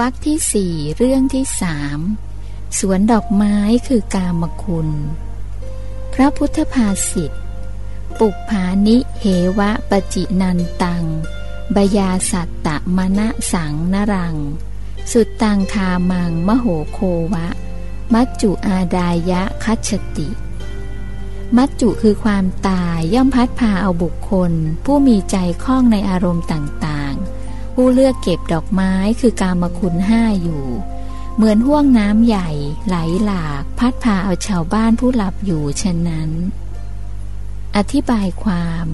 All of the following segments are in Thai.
วรรคที่สี่เรื่องที่สามสวนดอกไม้คือกามคุณ พระพุทธภาษิตปุกผานิเหวะปจินันตัง บยาสัตตะมณะสังนรัง สุดตังคามังมโหโควะ มัจจุอาดายะคัจติ มัจจุคือความตายย่อมพัดพาเอาบุคคล ผู้มีใจคล้องในอารมณ์ต่าง ผู้เลือกเก็บดอกไม้คือกามคุณห้าอยู่ เหมือนห่วงน้ำใหญ่ ไหลหลาก พัดพาเอาชาวบ้านผู้หลับอยู่ฉะนั้น อธิบายความ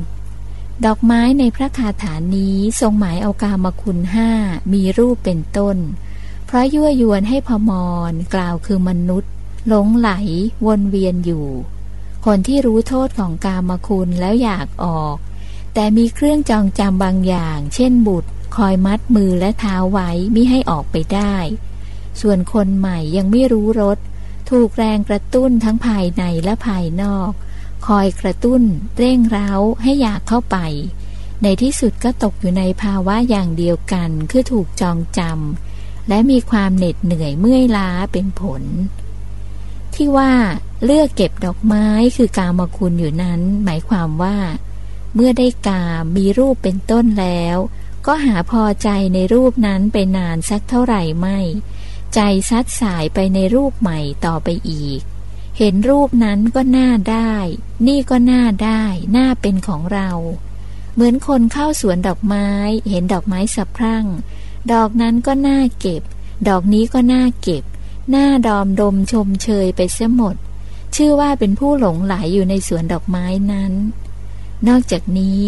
ดอกไม้ในพระคาถานี้ทรงหมายเอากามคุณห้ามีรูปเป็นต้น เพราะยั่วยวนให้พมรกล่าวคือมนุษย์หลงไหลวนเวียนอยู่ คนที่รู้โทษของกามคุณแล้วอยากออก แต่มีเครื่องจองจำบางอย่าง เช่นบุตร คอยมัดมือและเท้าไว้มิให้ออกไปได้ ส่วนคนใหม่ยังไม่รู้รสถูกแรงกระตุ้นทั้งภายในและภายนอก คอยกระตุ้น เร่งเร้าให้อยากเข้าไป ในที่สุดก็ตกอยู่ในภาวะอย่างเดียวกันคือถูกจองจำและมีความเหน็ดเหนื่อยเมื่อยล้าเป็นผล ที่ว่าเลือกเก็บดอกไม้คือกามคุณอยู่นั้น หมายความว่า เมื่อได้กามมีรูปเป็นต้นแล้ว ก็หาพอใจในรูปนั้นไปนานสักเท่าไหร่ไม่ ใจซัดสายไปในรูปใหม่ต่อไปอีก เห็นรูปนั้นก็น่าได้ นี่ก็น่าได้น่าเป็นของเรา เหมือนคนเข้าสวนดอกไม้ เห็นดอกไม้สะพรั่ง ดอกนั้นก็น่าเก็บ ดอกนี้ก็น่าเก็บ หน่าดอมดมชมเชยไปเสียหมด ชื่อว่าเป็นผู้หลงไหลอยู่ในสวนดอกไม้นั้น นอกจากนี้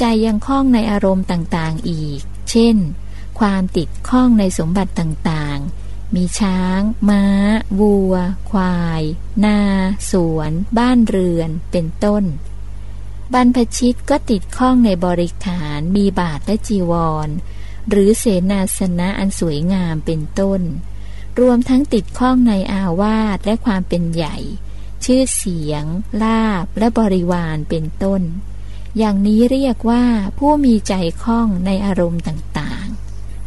ใจยังคล้องในอารมณ์ต่างๆอีก เช่น ความติดข้องในสมบัติต่างๆ มีช้าง ม้า วัว ควาย นา สวน บ้านเรือน เป็นต้น บรรพชิตก็ติดข้องในบริขาร มีบาทและจีวร หรือเสนาสนะอันสวยงามเป็นต้น รวมทั้งติดข้องในอาวาสและความเป็นใหญ่ ชื่อเสียง ลาบและบริวารเป็นต้น อย่างนี้เรียกว่าผู้มีใจคล้องในอารมณ์ต่าง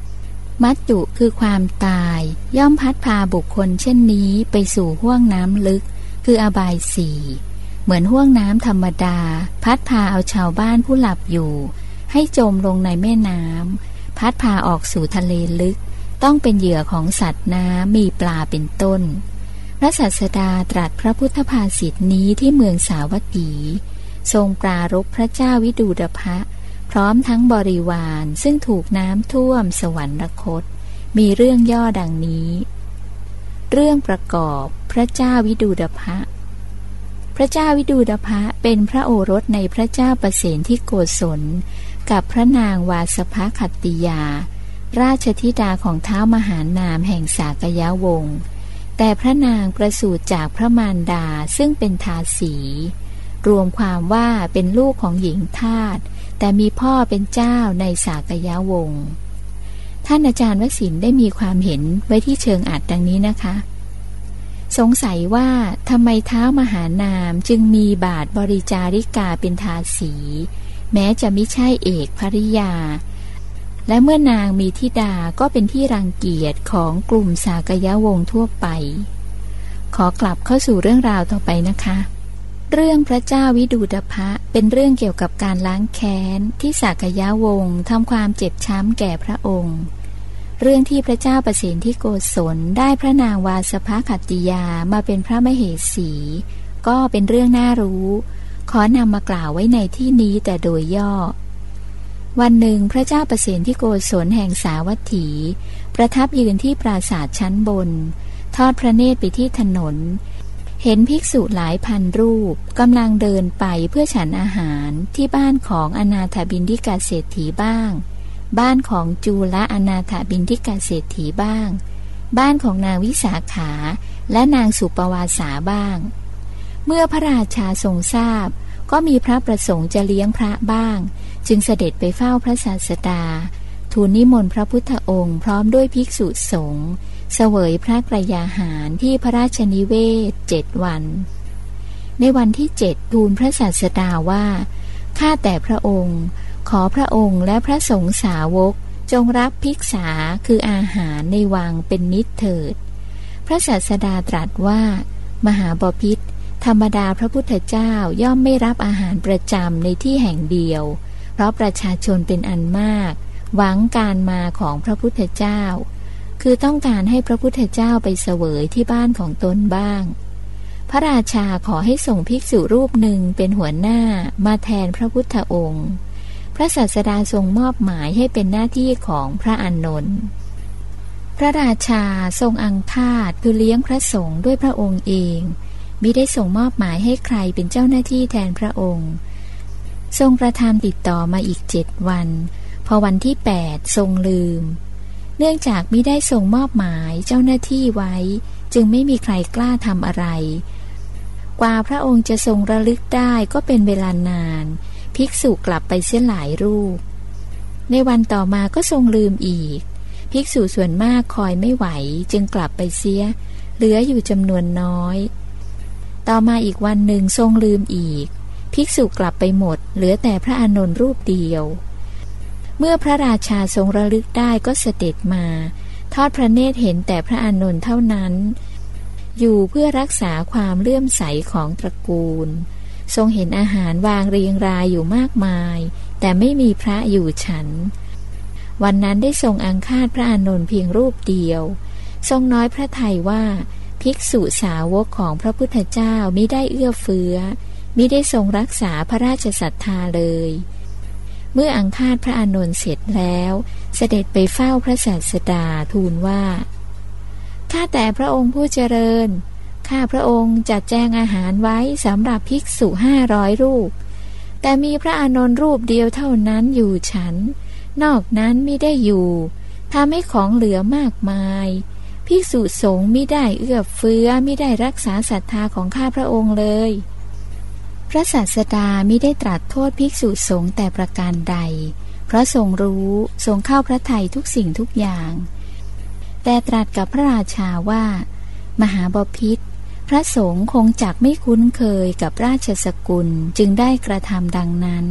ๆ มัจจุคือความตาย ย่อมพัดพาบุคคลเช่นนี้ไปสู่ห้วงน้ำลึก คืออบายสี่ เหมือนห้วงน้ำธรรมดา พัดพาเอาชาวบ้านผู้หลับอยู่ ให้จมลงในแม่น้ำพัดพาออกสู่ทะเลลึก ต้องเป็นเหยื่อของสัตว์น้ำมีปลาเป็นต้น พระสัสดาตรัสพระพุทธภาษิตนี้ที่เมืองสาวัตถี ทรงปรารบพระเจ้าวิดูดพะ พร้อมทั้งบริวารซึ่งถูกน้ำท่วมสวรรคต มีเรื่องย่อดังนี้ เรื่องประกอบพระเจ้าวิดูดพะ พระเจ้าวิดูดพะเป็นพระโอรสในพระเจ้าประเสนที่โกศล กับพระนางวาสภคัตติยา ราชธิดาของเท้ามหานามแห่งสากยะวงศ์แต่พระนางประสูติจากพระมารดาซึ่งเป็นทาสี รวมความว่าเป็นลูกของหญิงทาตแต่มีพ่อเป็นเจ้าในสากยะวงศ์ท่านอาจารย์วสินได้มีความเห็นไว้ที่เชิงอัดดังนี้นะคะ สงสัยว่าทำไมเท้ามหานามจึงมีบาทบริจาริกาเป็นทาสี แม้จะไม่ใช่เอกภริยา และเมื่อนางมีทิดาก็เป็นที่รังเกียจของกลุ่มสากยะวงทั่วไป ขอกลับเข้าสู่เรื่องราวต่อไปนะคะ เรื่องพระเจ้าวิดูดพะเป็นเรื่องเกี่ยวกับการล้างแค้น ที่สากยะวงศ์ทำความเจ็บช้ำแก่พระองค์ เรื่องที่พระเจ้าประสิทธิโกศลได้พระนางวาสภขัตติยามาเป็นพระมเหสี ก็เป็นเรื่องน่ารู้ ขอนำมากล่าวไว้ในที่นี้แต่โดยย่อ วันหนึ่งพระเจ้าประสิทธิโกศลแห่งสาวัตถี ประทับยืนที่ปราสาทชั้นบน ทอดพระเนตรไปที่ถนน เห็นภิกษุหลายพันรูปกำลังเดินไปเพื่อฉันอาหารที่บ้านของอนาถบินทิกาเศรษฐีบ้าง บ้านของจูละอนาถบินทิกาเศรษฐีบ้าง บ้านของนางวิสาขาและนางสุปวาสาบ้าง เมื่อพระราชาทรงทราบ ก็มีพระประสงค์จะเลี้ยงพระบ้าง จึงเสด็จไปเฝ้าพระศาสดาทูลนิมนต์พระพุทธองค์พร้อมด้วยภิกษุสงฆ์ เสวยพระกรยาหารที่พระราชนิเวศเจ็ดวัน ในวันที่เจ็ดทูลพระศาสดาว่า ข้าแต่พระองค์ ขอพระองค์และพระสงฆ์สาวกจงรับภิกษาคืออาหารในวังเป็นนิดเถิด พระศาสดาตรัสว่า มหาบพิษธรรมดาพระพุทธเจ้าย่อมไม่รับอาหารประจำในที่แห่งเดียว เพราะประชาชนเป็นอันมาก หวังการมาของพระพุทธเจ้า คือต้องการให้พระพุทธเจ้าไปเสวยที่บ้านของตนบ้าง พระราชาขอให้ส่งภิกษุรูปหนึ่งเป็นหัวหน้ามาแทนพระพุทธองค์ พระศาสดาทรงมอบหมายให้เป็นหน้าที่ของพระอานนท์พระราชาทรงอังคาดคือเลี้ยงพระสงฆ์ด้วยพระองค์เองมิได้ส่งมอบหมายให้ใครเป็นเจ้าหน้าที่แทนพระองค์ ทรงประทานติดต่อมาอีกเจ็ดวัน พอวันที่แปดทรงลืม เนื่องจากมิได้ส่งมอบหมายเจ้าหน้าที่ไว้ จึงไม่มีใครกล้าทำอะไร กว่าพระองค์จะทรงระลึกได้ก็เป็นเวลานาน ภิกษุกลับไปเสียหลายรูป ในวันต่อมาก็ทรงลืมอีก ภิกษุส่วนมากคอยไม่ไหวจึงกลับไปเสีย เหลืออยู่จำนวนน้อย ต่อมาอีกวันหนึ่งทรงลืมอีก ภิกษุกลับไปหมด เหลือแต่พระอานนท์รูปเดียว เมื่อพระราชาทรงระลึกได้ก็เสด็จมา ทอดพระเนตรเห็นแต่พระอานนท์เท่านั้น อยู่เพื่อรักษาความเลื่อมใสของตระกูล ทรงเห็นอาหารวางเรียงรายอยู่มากมาย แต่ไม่มีพระอยู่ฉัน วันนั้นได้ทรงอังคาดพระอานนท์เพียงรูปเดียว ทรงน้อยพระทัยว่าภิกษุสาวกของพระพุทธเจ้ามิได้เอื้อเฟื้อมิได้ทรงรักษาพระราชศรัทธาเลย เมื่ออังคาดพระอานนท์เสร็จแล้ว เสด็จไปเฝ้าพระศาสดาทูลว่า ข้าแต่พระองค์ผู้เจริญ ข้าพระองค์จัดแจงอาหารไว้สำหรับภิกษุห้าร้อยรูป แต่มีพระอานนท์รูปเดียวเท่านั้นอยู่ฉัน นอกนั้นไม่ได้อยู่ทำให้ของเหลือมากมายภิกษุสงฆ์ไม่ได้เอื้อเฟื้อไม่ได้รักษาศรัทธาของข้าพระองค์เลย ระศาสดาไม่ได้ตรัสโทษภิกษุสงฆ์แต่ประการใด เพราะทรงรู้ทรงเข้าพระทัยทุกสิ่งทุกอย่าง แต่ตรัสกับพระราชาว่า มหาบพิษพระสงฆ์คงจักไม่คุ้นเคยกับราชสกุลจึงได้กระทำดังนั้น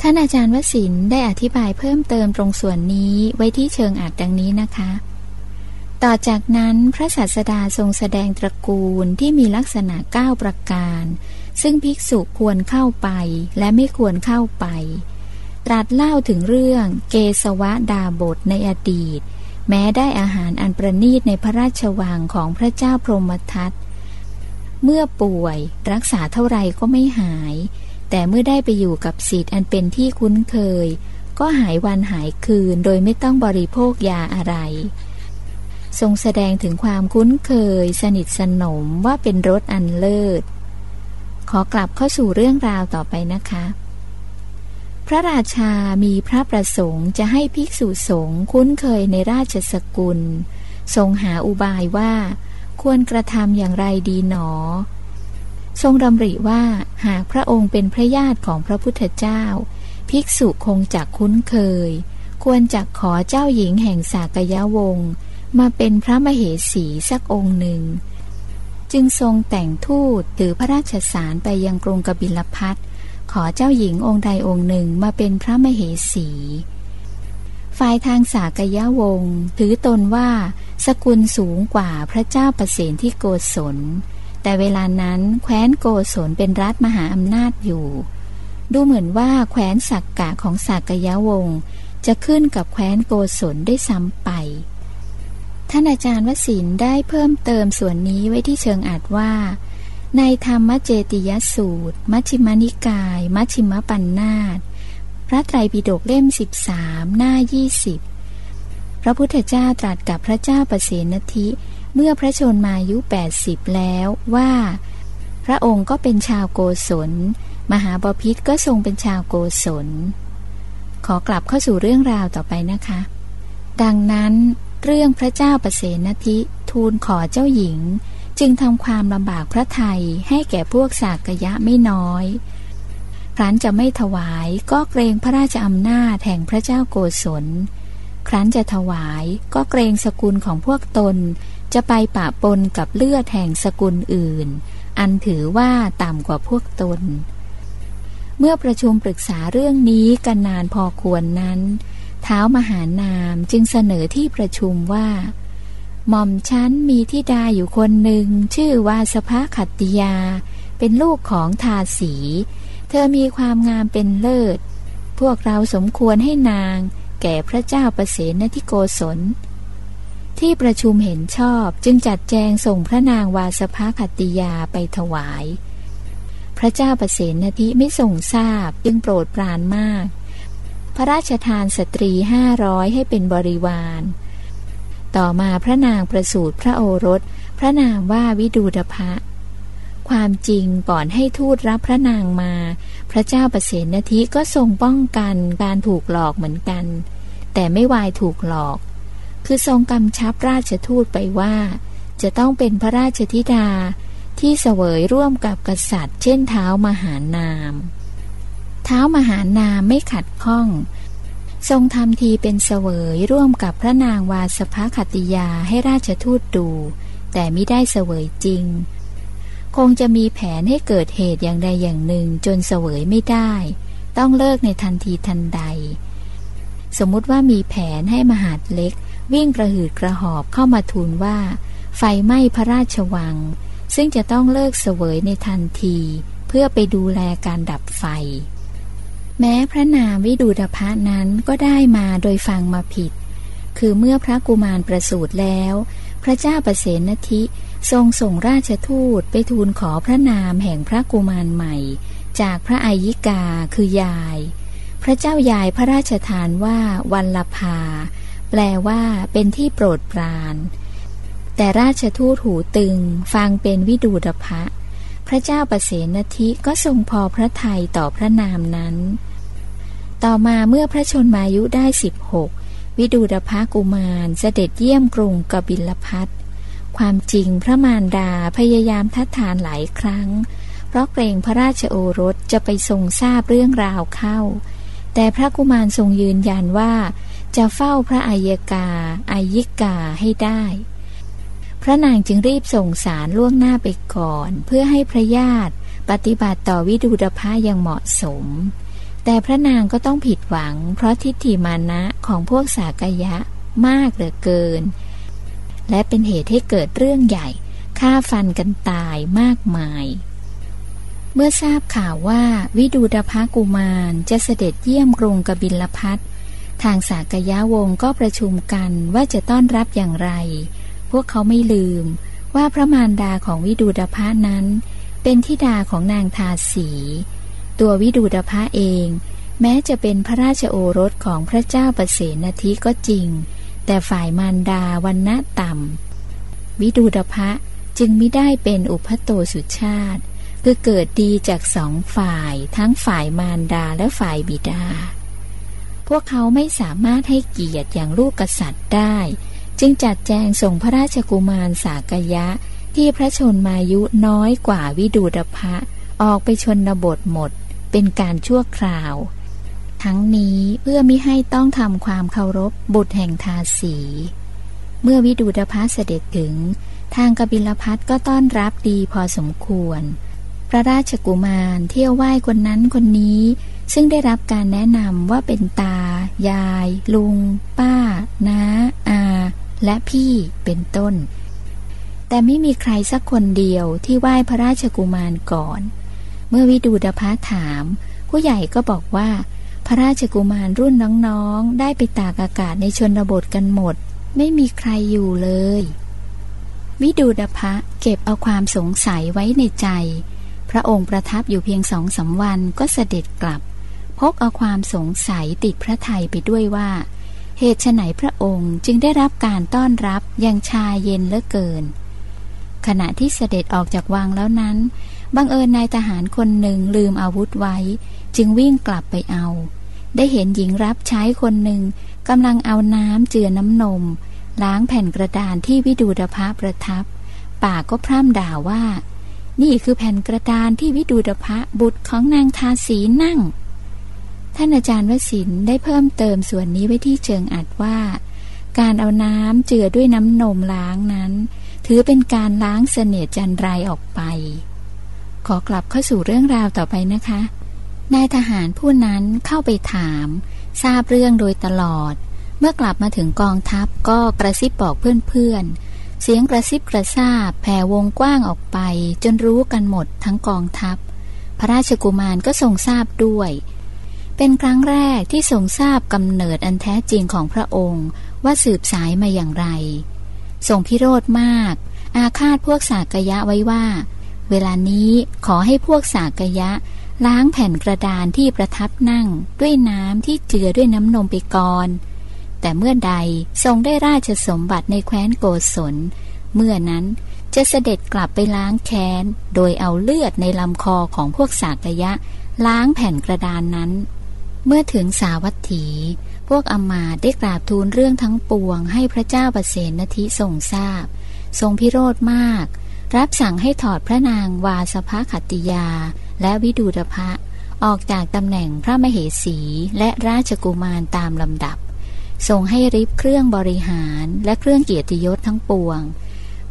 ท่านอาจารย์วสินได้อธิบายเพิ่มเติมตรงส่วนนี้ไว้ที่เชิงอาจดังนี้นะคะ ต่อจากนั้นพระศาสดาทรงแสดงตระกูลที่มีลักษณะเก้าประการ ซึ่งภิกษุควรเข้าไปและไม่ควรเข้าไป ตรัสเล่าถึงเรื่องเกสวะดาบทในอดีต แม้ได้อาหารอันประณีตในพระราชวังของพระเจ้าพรหมทัตเมื่อป่วยรักษาเท่าไรก็ไม่หาย แต่เมื่อได้ไปอยู่กับสิทธิ์อันเป็นที่คุ้นเคย ก็หายวันหายคืนโดยไม่ต้องบริโภคยาอะไร ทรงแสดงถึงความคุ้นเคย สนิทสนมว่าเป็นรถอันเลิศ ขอกลับเข้าสู่เรื่องราวต่อไปนะคะ พระราชามีพระประสงค์จะให้ภิกษุสงฆ์คุ้นเคยในราชสกุล ทรงหาอุบายว่า ควรกระทำอย่างไรดีหนอ ทรงดำริว่าหากพระองค์เป็นพระญาติของพระพุทธเจ้า ภิกษุคงจักคุ้นเคย ควรจักขอเจ้าหญิงแห่งสากยะวงศ์มาเป็นพระมเหสีสักองค์หนึ่ง จึงทรงแต่งทูตหรือพระราชสารไปยังกรุงกบิลพัทขอเจ้าหญิงองค์ใดองค์หนึ่งมาเป็นพระมเหสี ฝ่ายทางสากยะวงศ์ถือตนว่า สกุลสูงกว่าพระเจ้าประสนที่โกศล แต่เวลานั้นแคว้นโกศลเป็นรัฐมหาอำนาจอยู่ ดูเหมือนว่าแคว้นสักกะของสากยะวงศ์จะขึ้นกับแคว้นโกศลได้ซ้ำไป ท่านอาจารย์วสินได้เพิ่มเติมส่วนนี้ไว้ที่เชิงอาจว่า ในธรรมเจติยสูตร มัชฌิมานิกาย มัชฌิมปัญนาตพระไตรปิฎกเล่ม 13 หน้า 20 พระพุทธเจ้าตรัสกับพระเจ้าประเสนทิเมื่อพระชนมายุ 80 แล้วว่า พระองค์ก็เป็นชาวโกศล มหาบพิษก็ทรงเป็นชาวโกศล ขอกลับเข้าสู่เรื่องราวต่อไปนะคะ ดังนั้น เรื่องพระเจ้าประเสนทิทูลขอเจ้าหญิง จึงทำความลำบากพระไทยให้แก่พวกสากยะไม่น้อยครั้นจะไม่ถวายก็เกรงพระราชอำนาจแห่งพระเจ้าโกศล ครั้นจะถวายก็เกรงสกุลของพวกตน จะไปปะปนกับเลือดแห่งสกุลอื่น อันถือว่าต่ำกว่าพวกตน เมื่อประชุมปรึกษาเรื่องนี้กันนานพอควรนั้น ท้ามหานามจึงเสนอที่ประชุมว่า หม่อมชั้นมีทิดาอยู่คนหนึ่ง ชื่อวาสภขัตติยา เป็นลูกของทาสี เธอมีความงามเป็นเลิศ พวกเราสมควรให้นาง แก่พระเจ้าประเสนทิโกศล ที่ประชุมเห็นชอบจึงจัดแจงส่งพระนางวาสภขัตติยาไปถวาย พระเจ้าประเสนทิไม่ทรงทราบจึงโปรดปรานมาก พระราชทานสตรีห้าร้อยให้เป็นบริวาร ต่อมาพระนางประสูติพระโอรส พระนามว่าวิดูดภะความจริงก่อนให้ทูตรับพระนางมา พระเจ้าประเสนทิก็ทรงป้องกันการถูกหลอกเหมือนกัน แต่ไม่วายถูกหลอก คือทรงกำชับราชทูตไปว่า จะต้องเป็นพระราชธิดาที่เสวยร่วมกับกษัตริย์ เช่นเท้ามหานาม ท้ามหานามไม่ขัดข้อง ทรงทำทีเป็นเสวยร่วมกับพระนางวาสภคติยาให้ราชทูตดู แต่ไม่ได้เสวยจริง คงจะมีแผนให้เกิดเหตุอย่างใดอย่างหนึ่งจนเสวยไม่ได้ ต้องเลิกในทันทีทันใด สมมุติว่ามีแผนให้มหาดเล็ก วิ่งกระหืดกระหอบเข้ามาทูลว่า ไฟไหม้พระราชวัง ซึ่งจะต้องเลิกเสวยในทันทีเพื่อไปดูแลการดับไฟ แม้พระนามวิดูดพะนั้นก็ได้มาโดยฟังมาผิด คือเมื่อพระกุมารประสูติแล้ว พระเจ้าประเสนทิทรงส่งราชทูตไปทูลขอพระนามแห่งพระกุมารใหม่ จากพระอายิกาคือยาย พระเจ้ายายพระราชทานว่าวันลภา แปลว่าเป็นที่โปรดปราน แต่ราชทูตหูตึงฟังเป็นวิดูดพะพระเจ้าประเสนทิก็ทรงพอพระทัยต่อพระนามนั้น ต่อมาเมื่อพระชนมายุได้สิบหกวิดูดภากุมารเสด็จเยี่ยมกรุงกบิลพัทความจริงพระมารดาพยายามทัดทานหลายครั้ง เพราะเกรงพระราชโอรสจะไปทรงทราบเรื่องราวเข้า แต่พระกุมารทรงยืนยันว่า จะเฝ้าพระอัยกาอายิกาให้ได้ พระนางจึงรีบส่งสารล่วงหน้าไปก่อน เพื่อให้พระญาติปฏิบัติต่อวิดูดภาอย่างเหมาะสม แต่พระนางก็ต้องผิดหวัง เพราะทิฏฐิมานะของพวกสากยะมากเหลือเกิน และเป็นเหตุให้เกิดเรื่องใหญ่ฆ่าฟันกันตายมากมาย เมื่อทราบข่าวว่าวิดูดภากุมารจะเสด็จเยี่ยมกรุงกบิลพัททางสากยะวงก็ประชุมกันว่าจะต้อนรับอย่างไร พวกเขาไม่ลืมว่าพระมารดาของวิดูดภานั้น เป็นทิดาของนางทาสี ตัววิดูดภะเอง แม้จะเป็นพระราชโอรสของพระเจ้าประเสนทิก็จริง แต่ฝ่ายมารดาวันณะต่ำ วิดูดภะจึงไม่ได้เป็นอุพโตสุชาติ คือเกิดดีจากสองฝ่ายทั้งฝ่ายมารดาและฝ่ายบิดา พวกเขาไม่สามารถให้เกียรติอย่างลูกกษัตริย์ได้ จึงจัดแจงส่งพระราชกุมารสากยะที่พระชนมายุน้อยกว่าวิดูดภะออกไปชนบทหมด เป็นการชั่วคราว ทั้งนี้เพื่อไม่ให้ต้องทำความเคารพบุตรแห่งทาสี เมื่อวิดูดพัสเสด็จถึง ทางกบิลพัทก็ต้อนรับดีพอสมควร พระราชกุมารเที่ยวไหว้คนนั้นคนนี้ ซึ่งได้รับการแนะนำว่าเป็นตา ยาย ลุง ป้า น้า อา และพี่เป็นต้นแต่ไม่มีใครสักคนเดียวที่ไหว้พระราชกุมารก่อน เมื่อวิดูดพะถาม ผู้ใหญ่ก็บอกว่า พระราชกุมารรุ่นน้องๆ ได้ไปตากอากาศในชนบทกันหมด ไม่มีใครอยู่เลย วิดูดพะเก็บเอาความสงสัยไว้ในใจ พระองค์ประทับอยู่เพียงสองสาวันก็เสด็จกลับ พกเอาความสงสัยติดพระไทยไปด้วยว่า เหตุไฉนพระองค์จึงได้รับการต้อนรับยังชาเย็นเหลือเกิน ขณะที่เสด็จออกจากวังแล้วนั้น บังเอิญนายทหารคนหนึ่งลืมอาวุธไว้ จึงวิ่งกลับไปเอา ได้เห็นหญิงรับใช้คนหนึ่งกำลังเอาน้ำเจือน้ำนม ล้างแผ่นกระดานที่วิดูดภะประทับ ปากก็พร่ำด่าว่า นี่คือแผ่นกระดานที่วิดูดภะบุตรของนางทาสีนั่ง ท่านอาจารย์วสินได้เพิ่มเติมส่วนนี้ไว้ที่เชิงอัดว่า การเอาน้ำเจือด้วยน้ำนมล้างนั้น ถือเป็นการล้างเสนียดจันไรออกไป ขอกลับเข้าสู่เรื่องราวต่อไปนะคะ นายทหารผู้นั้นเข้าไปถาม ทราบเรื่องโดยตลอด เมื่อกลับมาถึงกองทัพก็กระซิบบอกเพื่อนๆ เสียงกระซิบกระซาบแผ่วงกว้างออกไป จนรู้กันหมดทั้งกองทัพ พระราชกุมารก็ทรงทราบด้วย เป็นครั้งแรกที่ทรงทราบกำเนิดอันแท้จริงของพระองค์ว่าสืบสายมาอย่างไรทรงพิโรธมาก อาฆาตพวกสากยะไว้ว่า เวลานี้ขอให้พวกสากยะ ล้างแผ่นกระดานที่ประทับนั่งด้วยน้ำที่เจือด้วยน้ำนมไปก่อน แต่เมื่อใดทรงได้ราชสมบัติในแคว้นโกศล เมื่อนั้นจะเสด็จกลับไปล้างแค้น โดยเอาเลือดในลำคอของพวกสากยะ ล้างแผ่นกระดานนั้น เมื่อถึงสาวัตถี พวกอมาได้กราบทูลเรื่องทั้งปวง ให้พระเจ้าประเสนทิทรงทราบ ทรงพิโรธมาก รับสั่งให้ถอดพระนางวาสภขัตติยา และวิดูดพะ ออกจากตำแหน่งพระมเหสีและราชกุมารตามลำดับทรงให้ริบเครื่องบริหารและเครื่องเกียรติยศทั้งปวง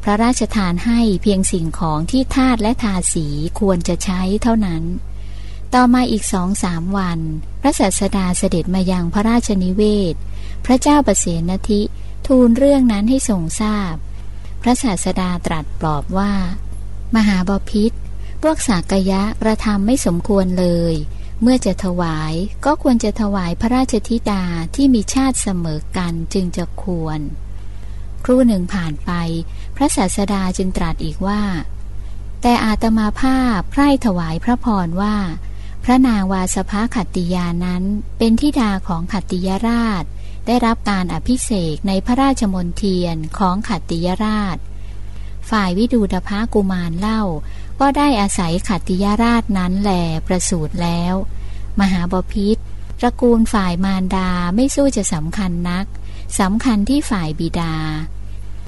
พระราชทานให้เพียงสิ่งของที่ทาตและทาสีควรจะใช้เท่านั้น ต่อมาอีกสองสามวัน พระศาสดาเสด็จมายังพระราชนิเวศ พระเจ้าประเสนทิทูลเรื่องนั้นให้ทรงทราบ พระศาสดาตรัสปลอบว่า มหาบาพิษพวกสากยะกระทำไม่สมควรเลย เมื่อจะถวายก็ควรจะถวายพระราชธิดาที่มีชาติเสมอกันจึงจะควร ครู่หนึ่งผ่านไป พระศาสดาจึงตรัสอีกว่า แต่อาตมาภาพไพร่ถวายพระพรว่า พระนางวาสภาขัตติยานั้นเป็นทิดาของขัตติยราช ได้รับการอภิเษกในพระราชมนเทียนของขัตติยราช ฝ่ายวิดูดภากุมารเล่า ก็ได้อาศัยขัตติยราชนั้นแหลประสูตรแล้ว มหาบพิษตระกูลฝ่ายมารดาไม่สู้จะสำคัญนักสำคัญที่ฝ่ายบิดา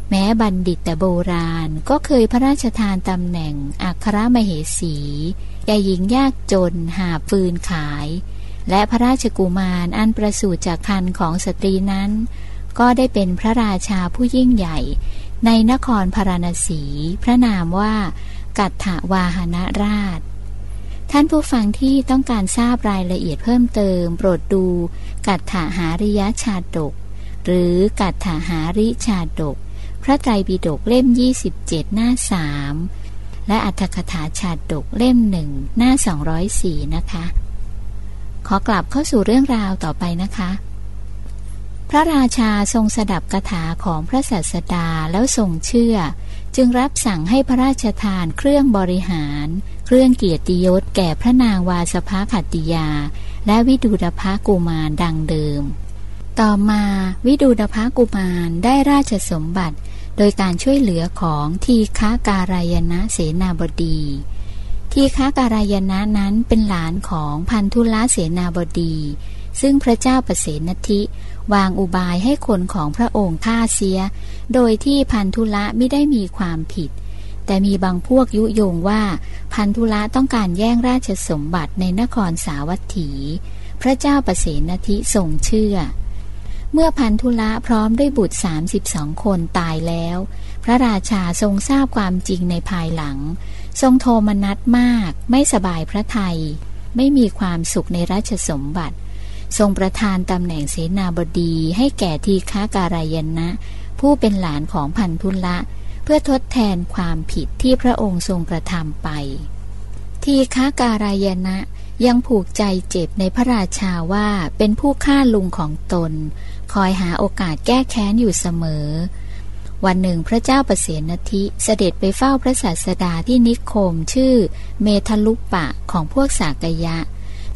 แม้บัณฑิตแต่โบราณก็เคยพระราชทานตำแหน่งอัครมเหสีแก่หญิงยากจนหาฟืนขาย และพระราชกุมารอันประสูติจากคันของสตรีนั้น ก็ได้เป็นพระราชาผู้ยิ่งใหญ่ ในนครพาราณสี พระนามว่ากัตถวาหนราช ท่านผู้ฟังที่ต้องการทราบรายละเอียดเพิ่มเติม โปรดดู กัตถหาริยชาดก หรือกัตถหาริชาดก พระไตรปิฎกเล่ม 27 หน้าสามและอัตถกถาชาดกเล่มหนึ่งหน้า 204 นะคะ ขอกลับเข้าสู่เรื่องราวต่อไปนะคะ พระราชาทรงสดับคาถาของพระศาสดาแล้วทรงเชื่อ จึงรับสั่งให้พระราชทานเครื่องบริหาร เครื่องเกียรติยศแก่พระนางวาสภาขัตติยา และวิดูดภากุมารดังเดิม ต่อมาวิดูดภากุมารได้ราชสมบัติ โดยการช่วยเหลือของทีฆาการายณะเสนาบดี ทีฆาการายณะนั้นเป็นหลานของพันธุละเสนาบดี ซึ่งพระเจ้าประเสนทิ วางอุบายให้คนของพระองค์ฆ่าเสีย โดยที่พันธุละไม่ได้มีความผิด แต่มีบางพวกยุยงว่าพันธุละต้องการแย่งราชสมบัติในนครสาวัตถี พระเจ้าประเสนทิทรงเชื่อ เมื่อพันธุละพร้อมด้วยบุตร 32 คนตายแล้ว พระราชาทรงทราบความจริงในภายหลัง ทรงโทมนัสมากไม่สบายพระไทย ไม่มีความสุขในราชสมบัติ ทรงประทานตำแหน่งเสนาบดีให้แก่ทีฆาการายนะผู้เป็นหลานของพันธุละ เพื่อทดแทนความผิดที่พระองค์ทรงกระทำไป ทีฆาการายนะยังผูกใจเจ็บในพระราชาว่าเป็นผู้ฆ่าลุงของตน คอยหาโอกาสแก้แค้นอยู่เสมอ วันหนึ่งพระเจ้าประเสนทิเสด็จไปเฝ้าพระศาสดาที่นิคมชื่อเมทลุปปะของพวกสากยะ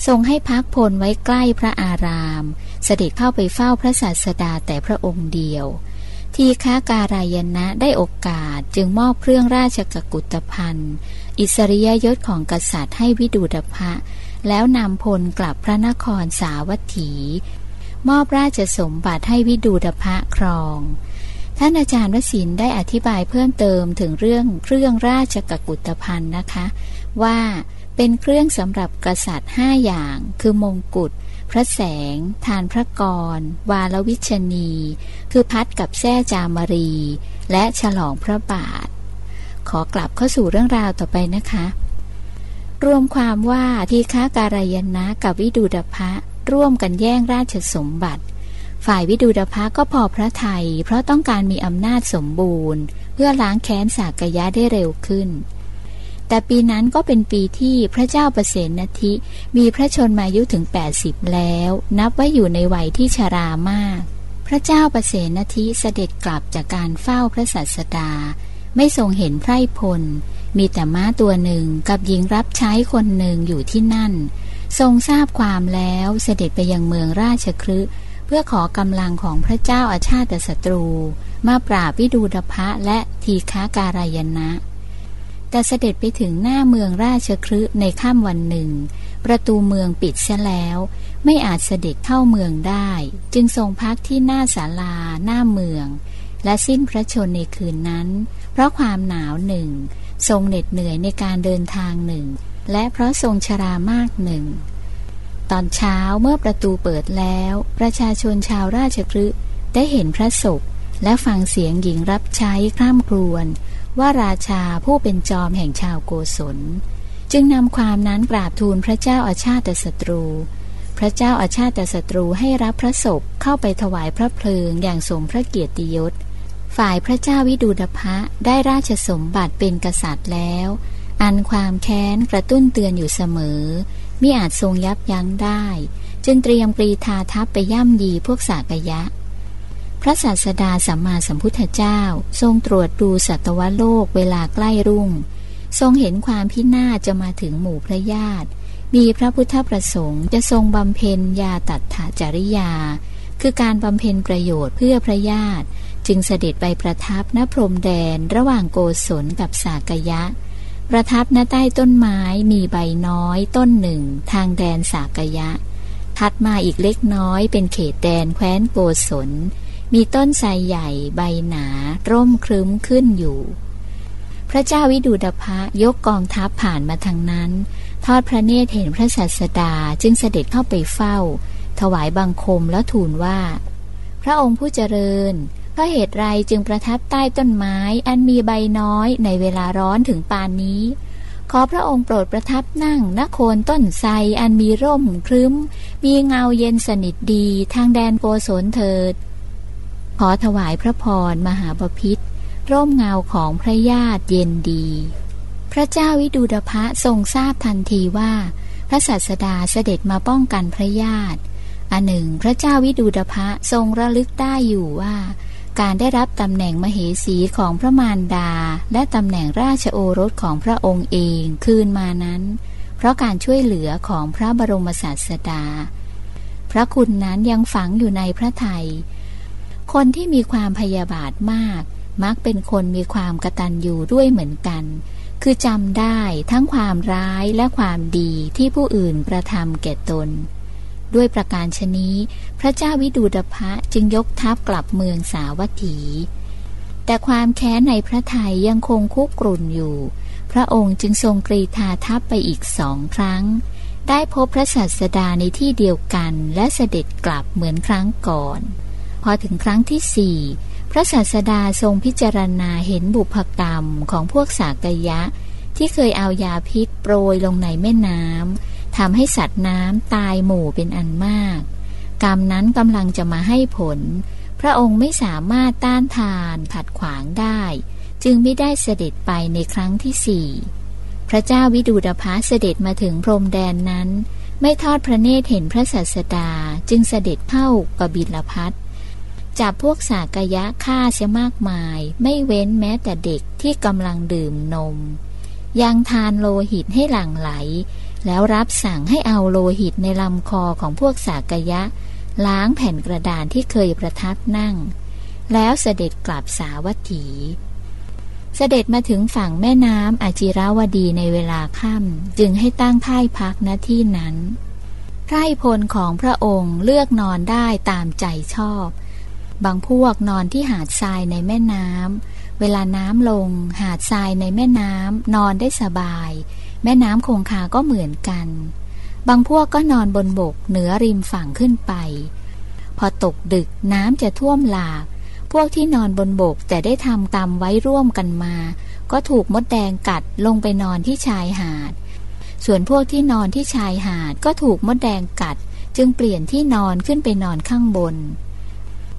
ทรงให้พักพลไว้ใกล้พระอาราม เสด็จเข้าไปเฝ้าพระศาสดาแต่พระองค์เดียว ที่ค้าการายนะได้โอกาสจึงมอบเครื่องราชกกุฏภัณฑ์ อิสริยยศของกษัตริย์ให้วิดูดภะแล้วนำพลกลับพระนครสาวัตถี มอบราชสมบัติให้วิดูดภะครอง ท่านอาจารย์วสินได้อธิบายเพิ่มเติมถึงเรื่องเครื่องราชกกุฏภัณฑ์นะคะ ว่าเป็นเครื่องสำหรับกษัตริย์ห้าอย่าง คือมงกุฎพระแสง ทานพระกร วาลวิชนี คือพัดกับแท่จามรี และฉลองพระบาท ขอกลับเข้าสู่เรื่องราวต่อไปนะคะ รวมความว่าทีฆาการายนะกับวิดูดพะร่วมกันแย่งราชสมบัติ ฝ่ายวิดูดพะก็พอพระไทยเพราะต้องการมีอำนาจสมบูรณ์ เพื่อล้างแค้นสากยะได้เร็วขึ้น แต่ปีนั้นก็เป็นปีที่พระเจ้าประเสนทิมีพระชนมายุถึง 80 แล้ว นับว่าอยู่ในวัยที่ชรามาก พระเจ้าประเสนทิเสด็จกลับจากการเฝ้าพระสัสดา ไม่ทรงเห็นไพร่พล มีแต่ม้าตัวหนึ่งกับหญิงรับใช้คนหนึ่งอยู่ที่นั่น ทรงทราบความแล้วเสด็จไปยังเมืองราชครึ เพื่อขอกำลังของพระเจ้าอาชาติศัตรู มาปราบวิดูดพะและทีฆาการายนะแต่เสด็จไปถึงหน้าเมืองราชครึในค่ำวันหนึ่ง ประตูเมืองปิดเสียแล้ว ไม่อาจเสด็จเข้าเมืองได้ จึงทรงพักที่หน้าศาลาหน้าเมือง และสิ้นพระชนในคืนนั้น เพราะความหนาวหนึ่ง ทรงเหน็ดเหนื่อยในการเดินทางหนึ่ง และเพราะทรงชรามากหนึ่ง ตอนเช้าเมื่อประตูเปิดแล้ว ประชาชนชาวราชคฤห์ได้เห็นพระศพและฟังเสียงหญิงรับใช้คร่ำครวญว่าราชาผู้เป็นจอมแห่งชาวโกศล จึงนำความนั้นกราบทูลพระเจ้าอาชาติศัตรู พระเจ้าอาชาติศัตรูให้รับพระศพเข้าไปถวายพระเพลิงอย่างสมพระเกียรติยศ ฝ่ายพระเจ้าวิดูดพะได้ราชสมบัติเป็นกษัตริย์แล้ว อันความแค้นกระตุ้นเตือนอยู่เสมอ มิอาจทรงยับยั้งได้ จึงเตรียมปรีทาทัพไปย่ำยีพวกสากยะ พระศาสดาสัมมาสัมพุทธเจ้าทรงตรวจดูสัตวโลกเวลาใกล้รุ่ง ทรงเห็นความพินาศจะมาถึงหมู่พระญาติ มีพระพุทธประสงค์จะทรงบำเพ็ญยาตัดถาจริยา คือการบำเพ็ญประโยชน์เพื่อพระญาติ จึงเสด็จไปประทับณพรมแดนระหว่างโกศลกับสากยะ ประทับณใต้ต้นไม้มีใบน้อยต้นหนึ่ง ทางแดนสากยะ ถัดมาอีกเล็กน้อยเป็นเขตแดนแคว้นโกศล มีต้นไทรใหญ่ใบหนา ร่มครึ้มขึ้นอยู่ พระเจ้าวิดูดพะยกกองทัพผ่านมาทางนั้น ทอดพระเนตรเห็นพระสัสดาจึงเสด็จเข้าไปเฝ้า ถวายบังคมแล้วทูลว่า พระองค์ผู้เจริญ เพราะเหตุไรจึงประทับใต้ต้นไม้ อันมีใบน้อยในเวลาร้อนถึงปานนี้ ขอพระองค์โปรดประทับนั่งณโคนต้นไทรอันมีร่มครึ้ม มีเงาเย็นสนิทดีทางแดนโกศลเถิด ขอถวายพระพรมหาบพิษร่มเงาของพระญาติเย็นดี พระเจ้าวิดูดพะทรงทราบทันทีว่า พระสัสดาเสด็จมาป้องกันพระญาติอันหนึ่ง พระเจ้าวิดูดพะทรงระลึกได้อยู่ว่า การได้รับตำแหน่งมเหสีของพระมารดา และตำแหน่งราชโอรสของพระองค์เองคืนมานั้น เพราะการช่วยเหลือของพระบรมศาสดา พระคุณนั้นยังฝังอยู่ในพระไทย คนที่มีความพยาบาทมาก มักเป็นคนมีความกระตันอยู่ด้วยเหมือนกัน คือจำได้ทั้งความร้ายและความดีที่ผู้อื่นกระทำแก่ตน ด้วยประการชนี้ พระเจ้าวิดูดพะจึงยกทัพกลับเมืองสาวัตถี แต่ความแค้นในพระไทยยังคงคุกกรุ่นอยู่ พระองค์จึงทรงกรีธาทัพไปอีกสองครั้ง ได้พบพระสัสดาในที่เดียวกันและเสด็จกลับเหมือนครั้งก่อน พอถึงครั้งที่สี่พระสัสดาทรงพิจารณาเห็นบุพกรรมของพวกสากยะ ที่เคยเอายาพิษโปรยลงในแม่น้ำ ทำให้สัตว์น้ำตายหมู่เป็นอันมาก กรรมนั้นกำลังจะมาให้ผล พระองค์ไม่สามารถต้านทานผัดขวางได้ จึงไม่ได้เสด็จไปในครั้งที่สี่พระเจ้าวิดูดพะเสด็จมาถึงพรมแดนนั้น ไม่ทอดพระเนตรเห็นพระสัสดาจึงเสด็จเข้ากบิลพัทจับพวกสากยะฆ่าเสียมากมาย ไม่เว้นแม้แต่เด็กที่กำลังดื่มนม ยังทานโลหิตให้หลั่งไหล แล้วรับสั่งให้เอาโลหิตในลำคอของพวกสากยะ ล้างแผ่นกระดานที่เคยประทับนั่ง แล้วเสด็จกลับสาวัตถี เสด็จมาถึงฝั่งแม่น้ำอาจิราวดีในเวลาค่ำจึงให้ตั้งค่ายพักณที่นั้นไพร่พลของพระองค์เลือกนอนได้ตามใจชอบ บางพวกนอนที่หาดทรายในแม่น้ำเวลาน้ำลงหาดทรายในแม่น้ำนอนได้สบาย แม่น้ำคงคาก็เหมือนกัน บางพวกก็นอนบนบกเหนือริมฝั่งขึ้นไป พอตกดึกน้ำจะท่วมหลาก พวกที่นอนบนบกแต่ได้ทำกรรมไว้ร่วมกันมา ก็ถูกมดแดงกัดลงไปนอนที่ชายหาด ส่วนพวกที่นอนที่ชายหาดก็ถูกมดแดงกัด จึงเปลี่ยนที่นอนขึ้นไปนอนข้างบน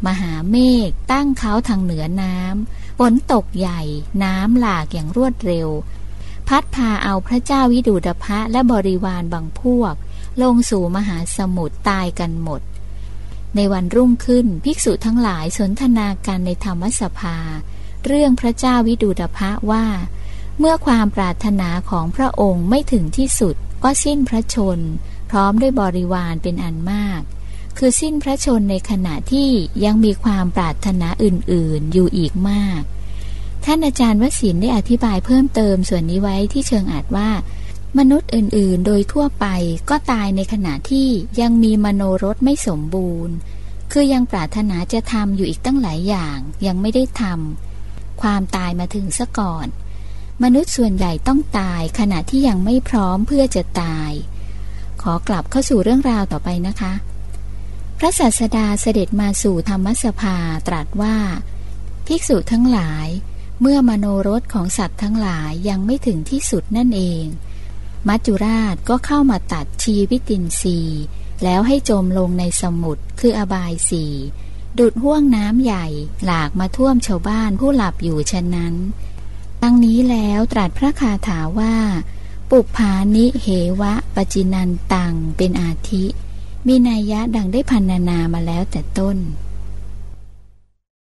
มหาเมฆตั้งเขาทางเหนือน้ำฝนตกใหญ่น้ำหลากอย่างรวดเร็ว พัดพาเอาพระเจ้าวิดูดพะและบริวารบางพวก ลงสู่มหาสมุทรตายกันหมด ในวันรุ่งขึ้นภิกษุทั้งหลายสนทนากันในธรรมสภา เรื่องพระเจ้าวิดูดพะว่า เมื่อความปรารถนาของพระองค์ไม่ถึงที่สุดก็สิ้นพระชน พร้อมด้วยบริวารเป็นอันมาก คือสิ้นพระชนในขณะที่ยังมีความปรารถนาอื่นๆอยู่อีกมาก ท่านอาจารย์วสินได้อธิบายเพิ่มเติมส่วนนี้ไว้ที่เชิงอาจว่า มนุษย์อื่นๆ โดยทั่วไปก็ตายในขณะที่ยังมีมโนรสไม่สมบูรณ์ คือยังปรารถนาจะทำอยู่อีกตั้งหลายอย่างยังไม่ได้ทำความตายมาถึงซะก่อน มนุษย์ส่วนใหญ่ต้องตายขณะที่ยังไม่พร้อมเพื่อจะตาย ขอกลับเข้าสู่เรื่องราวต่อไปนะคะ พระศาสดาเสด็จมาสู่ธรรมสภาตรัสว่า ภิกษุทั้งหลาย เมื่อมโนรสของสัตว์ทั้งหลายยังไม่ถึงที่สุดนั่นเอง มัจจุราชก็เข้ามาตัดชีวิตินทรีย์ แล้วให้จมลงในสมุทรคืออบายสีดุดห่วงน้ำใหญ่หลากมาท่วมชาวบ้านผู้หลับอยู่ฉะนั้นดังนี้แล้วตรัสพระคาถาว่า ปุพานิเหวะปจินันตังเป็นอาทิ มีนัยยะดังได้พันนานามาแล้วแต่ต้น